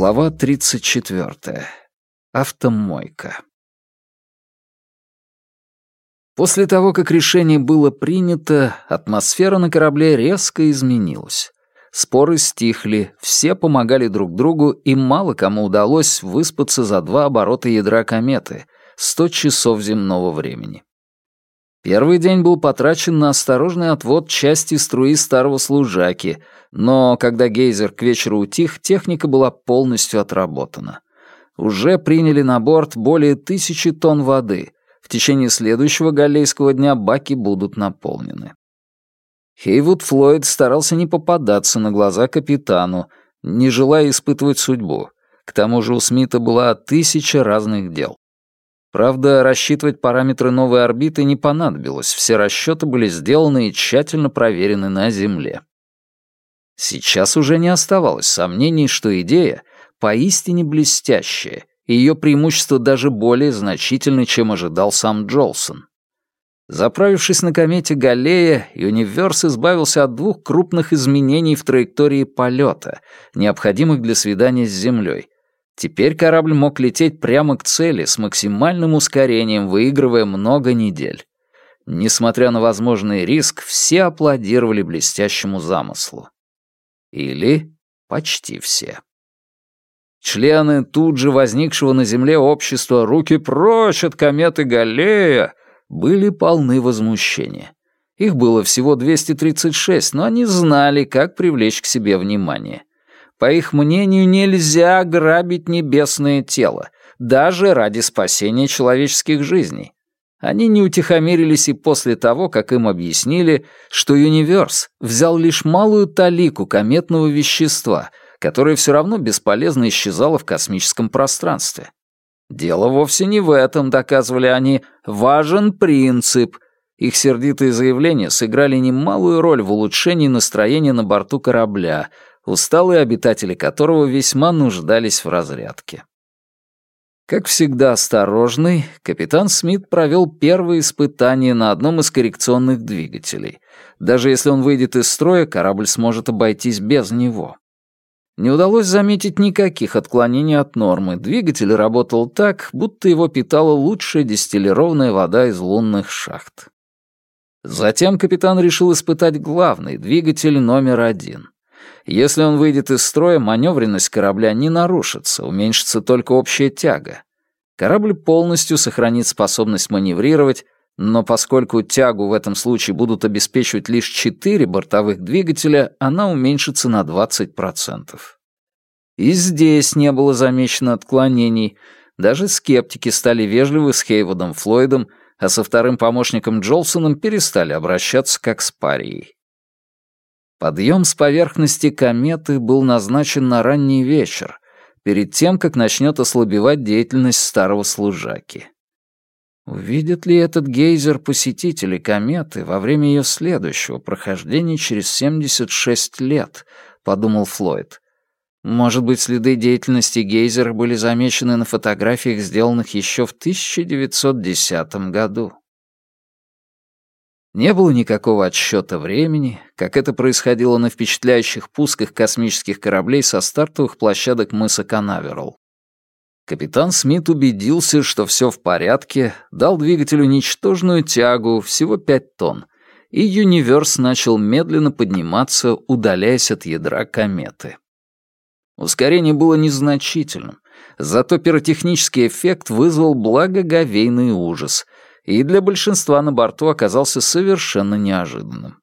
Глава 34. Автомойка. После того, как решение было принято, атмосфера на корабле резко изменилась. Споры стихли, все помогали друг другу, и мало кому удалось выспаться за два оборота ядра кометы — 100 часов земного времени. Первый день был потрачен на осторожный отвод части струи старого служаки, но когда гейзер к вечеру утих, техника была полностью отработана. Уже приняли на борт более тысячи тонн воды. В течение следующего галлейского дня баки будут наполнены. Хейвуд Флойд старался не попадаться на глаза капитану, не желая испытывать судьбу. К тому же у Смита была тысяча разных дел. Правда, рассчитывать параметры новой орбиты не понадобилось, все расчеты были сделаны и тщательно проверены на Земле. Сейчас уже не оставалось сомнений, что идея поистине блестящая, и ее преимущества даже более значительны, чем ожидал сам Джолсон. Заправившись на комете Галлея, Юниверс избавился от двух крупных изменений в траектории полета, необходимых для свидания с Землей, Теперь корабль мог лететь прямо к цели с максимальным ускорением, выигрывая много недель. Несмотря на возможный риск, все аплодировали блестящему замыслу. Или почти все. Члены тут же возникшего на Земле общества «Руки прочь от кометы Галлея» были полны возмущения. Их было всего 236, но они знали, как привлечь к себе внимание. По их мнению, нельзя грабить небесное тело, даже ради спасения человеческих жизней. Они не утихомирились и после того, как им объяснили, что Юниверс взял лишь малую талику кометного вещества, которое все равно бесполезно исчезало в космическом пространстве. Дело вовсе не в этом, доказывали они, важен принцип. Их сердитые заявления сыграли немалую роль в улучшении настроения на борту корабля — усталые обитатели которого весьма нуждались в разрядке. Как всегда осторожный, капитан Смит провел первые испытания на одном из коррекционных двигателей. Даже если он выйдет из строя, корабль сможет обойтись без него. Не удалось заметить никаких отклонений от нормы. Двигатель работал так, будто его питала лучшая дистиллированная вода из лунных шахт. Затем капитан решил испытать главный двигатель номер один. Если он выйдет из строя, маневренность корабля не нарушится, уменьшится только общая тяга. Корабль полностью сохранит способность маневрировать, но поскольку тягу в этом случае будут обеспечивать лишь четыре бортовых двигателя, она уменьшится на 20%. И здесь не было замечено отклонений. Даже скептики стали вежливы с Хейвудом Флойдом, а со вторым помощником Джолсоном перестали обращаться как с парией. Подъем с поверхности кометы был назначен на ранний вечер, перед тем, как начнет ослабевать деятельность старого служаки. Увидят ли этот гейзер посетители кометы во время ее следующего прохождения через 76 лет, подумал Флойд. Может быть, следы деятельности гейзера были замечены на фотографиях, сделанных еще в 1910 году. Не было никакого отсчета времени, как это происходило на впечатляющих пусках космических кораблей со стартовых площадок мыса Канаверал. Капитан Смит убедился, что все в порядке, дал двигателю ничтожную тягу, всего 5 тонн, и Юниверс начал медленно подниматься, удаляясь от ядра кометы. Ускорение было незначительным, зато пиротехнический эффект вызвал благоговейный ужас — и для большинства на борту оказался совершенно неожиданным.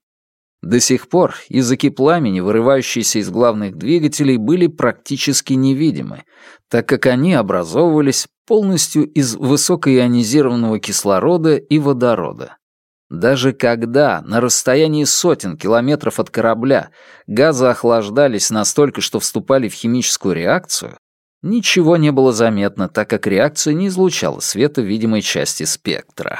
До сих пор языки пламени, вырывающиеся из главных двигателей, были практически невидимы, так как они образовывались полностью из высокоионизированного кислорода и водорода. Даже когда на расстоянии сотен километров от корабля газы охлаждались настолько, что вступали в химическую реакцию, Ничего не было заметно, так как реакция не излучала света видимой части спектра.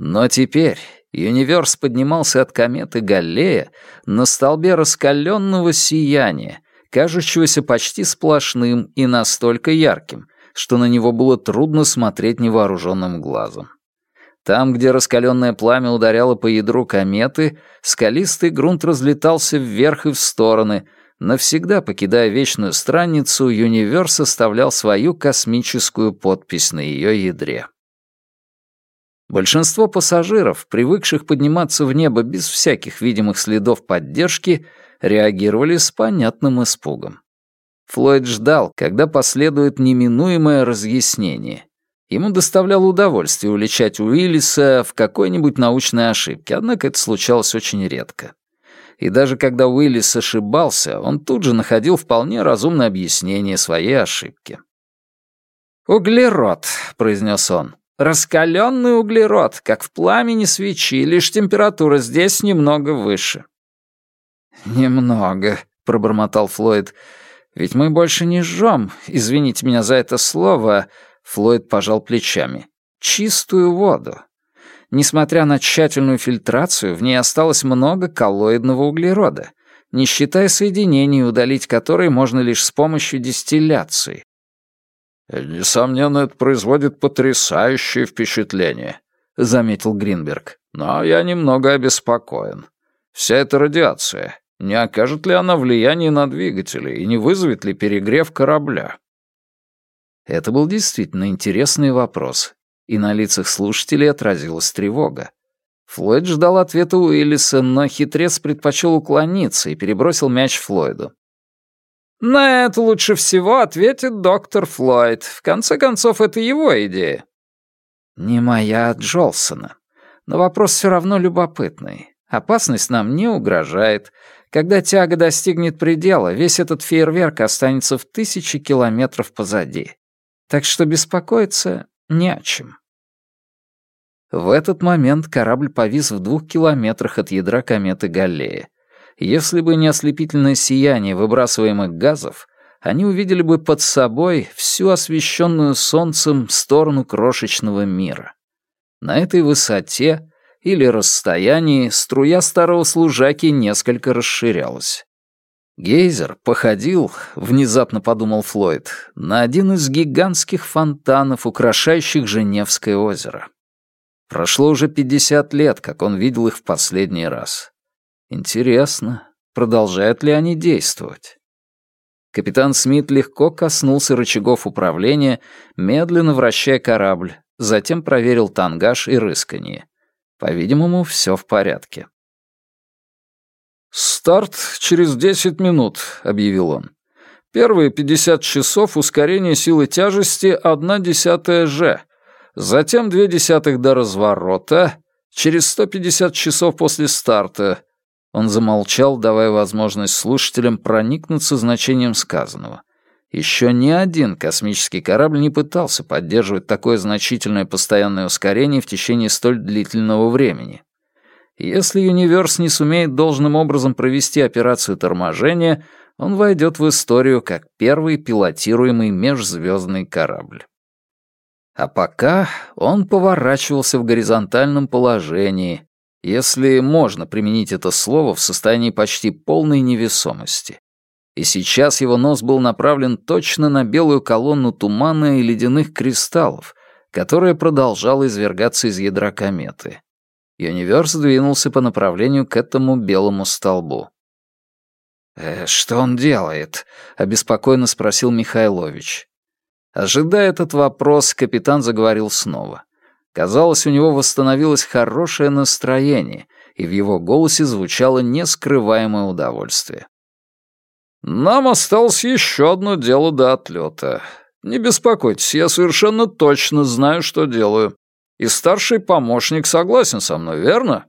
Но теперь Юниверс поднимался от кометы Галлея на столбе раскаленного сияния, кажущегося почти сплошным и настолько ярким, что на него было трудно смотреть невооруженным глазом. Там, где раскаленное пламя ударяло по ядру кометы, скалистый грунт разлетался вверх и в стороны — Навсегда покидая вечную страницу, Юниверс оставлял свою космическую подпись на ее ядре. Большинство пассажиров, привыкших подниматься в небо без всяких видимых следов поддержки, реагировали с понятным испугом. Флойд ждал, когда последует неминуемое разъяснение. Ему доставляло удовольствие уличать Уиллиса в какой-нибудь научной ошибке, однако это случалось очень редко. И даже когда Уиллис ошибался, он тут же находил вполне разумное объяснение своей ошибки. «Углерод», — произнес он. «Раскаленный углерод, как в пламени свечи, лишь температура здесь немного выше». «Немного», — пробормотал Флойд. «Ведь мы больше не жжем, извините меня за это слово», — Флойд пожал плечами. «Чистую воду. Несмотря на тщательную фильтрацию, в ней осталось много коллоидного углерода, не считая соединений, удалить которые можно лишь с помощью дистилляции. «Несомненно, это производит потрясающее впечатление», — заметил Гринберг. «Но я немного обеспокоен. Вся эта радиация, не окажет ли она влияние на двигатели и не вызовет ли перегрев корабля?» Это был действительно интересный вопрос, и на лицах слушателей отразилась тревога. Флойд ждал ответа Уиллиса, но хитрец предпочел уклониться и перебросил мяч Флойду. «На это лучше всего ответит доктор Флойд. В конце концов, это его идея». «Не моя, а Джолсона. Но вопрос все равно любопытный. Опасность нам не угрожает. Когда тяга достигнет предела, весь этот фейерверк останется в тысячи километров позади. Так что беспокоиться не чем. В этот момент корабль повис в двух километрах от ядра кометы Галлея. Если бы не ослепительное сияние выбрасываемых газов, они увидели бы под собой всю освещенную солнцем сторону крошечного мира. На этой высоте или расстоянии струя старого служаки несколько расширялась. Гейзер походил, внезапно подумал Флойд, на один из гигантских фонтанов, украшающих Женевское озеро. Прошло уже 50 лет, как он видел их в последний раз. Интересно, продолжают ли они действовать? Капитан Смит легко коснулся рычагов управления, медленно вращая корабль, затем проверил тангаж и рысканье. По-видимому, все в порядке. «Старт через 10 минут», — объявил он. «Первые 50 часов ускорение силы тяжести 1 десятая ж, затем 2 десятых до разворота, через 150 часов после старта». Он замолчал, давая возможность слушателям проникнуться значением сказанного. Еще ни один космический корабль не пытался поддерживать такое значительное постоянное ускорение в течение столь длительного времени. Если Юниверс не сумеет должным образом провести операцию торможения, он войдет в историю как первый пилотируемый межзвездный корабль. А пока он поворачивался в горизонтальном положении, если можно применить это слово в состоянии почти полной невесомости. И сейчас его нос был направлен точно на белую колонну тумана и ледяных кристаллов, которая продолжала извергаться из ядра кометы. Юниверс двинулся по направлению к этому белому столбу. «Э, «Что он делает?» — обеспокоенно спросил Михайлович. Ожидая этот вопрос, капитан заговорил снова. Казалось, у него восстановилось хорошее настроение, и в его голосе звучало нескрываемое удовольствие. «Нам осталось еще одно дело до отлета. Не беспокойтесь, я совершенно точно знаю, что делаю. И старший помощник согласен со мной, верно?»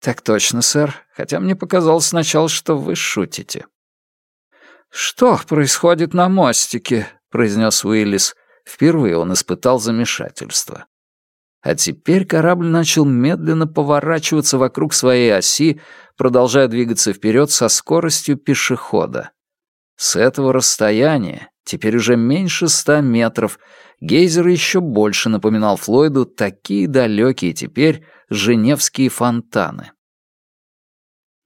«Так точно, сэр, хотя мне показалось сначала, что вы шутите». «Что происходит на мостике?» — произнес Уиллис. Впервые он испытал замешательство. А теперь корабль начал медленно поворачиваться вокруг своей оси, продолжая двигаться вперед со скоростью пешехода. С этого расстояния, теперь уже меньше ста метров, гейзер еще больше напоминал Флойду такие далекие теперь женевские фонтаны.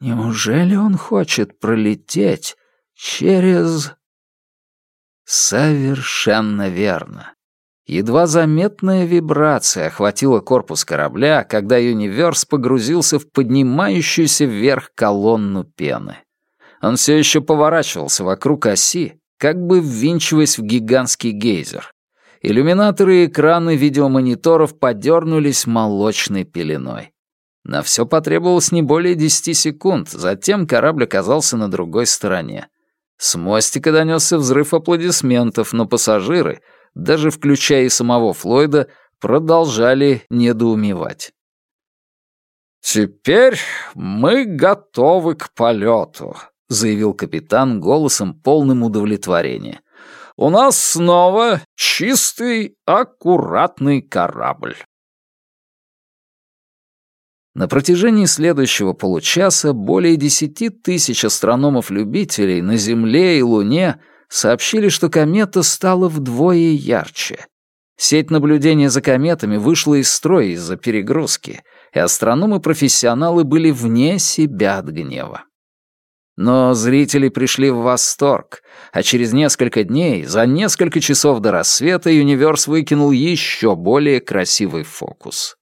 Неужели он хочет пролететь через... Совершенно верно. Едва заметная вибрация охватила корпус корабля, когда Юниверс погрузился в поднимающуюся вверх колонну пены. Он все еще поворачивался вокруг оси, как бы ввинчиваясь в гигантский гейзер. Иллюминаторы и экраны видеомониторов подернулись молочной пеленой. На все потребовалось не более десяти секунд, затем корабль оказался на другой стороне. С мостика донесся взрыв аплодисментов, но пассажиры, даже включая и самого Флойда, продолжали недоумевать. «Теперь мы готовы к полету», — заявил капитан голосом полным удовлетворения. «У нас снова чистый, аккуратный корабль». На протяжении следующего получаса более десяти тысяч астрономов-любителей на Земле и Луне сообщили, что комета стала вдвое ярче. Сеть наблюдения за кометами вышла из строя из-за перегрузки, и астрономы-профессионалы были вне себя от гнева. Но зрители пришли в восторг, а через несколько дней, за несколько часов до рассвета, Юниверс выкинул еще более красивый фокус.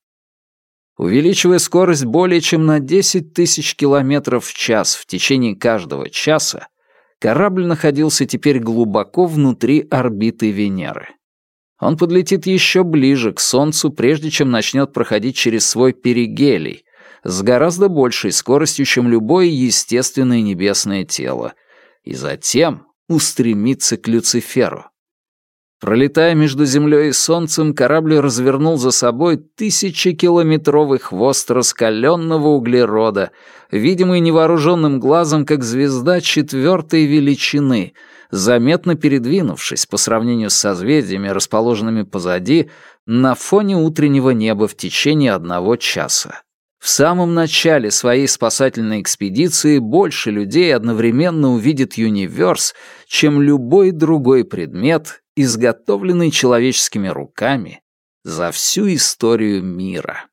Увеличивая скорость более чем на 10 тысяч километров в час в течение каждого часа, корабль находился теперь глубоко внутри орбиты Венеры. Он подлетит еще ближе к Солнцу, прежде чем начнет проходить через свой перигелий, с гораздо большей скоростью, чем любое естественное небесное тело, и затем устремится к Люциферу. Пролетая между Землей и Солнцем, корабль развернул за собой тысячекилометровый хвост раскаленного углерода, видимый невооруженным глазом как звезда четвертой величины — заметно передвинувшись по сравнению с созвездиями, расположенными позади, на фоне утреннего неба в течение одного часа. В самом начале своей спасательной экспедиции больше людей одновременно увидит Юниверс, чем любой другой предмет, изготовленный человеческими руками за всю историю мира.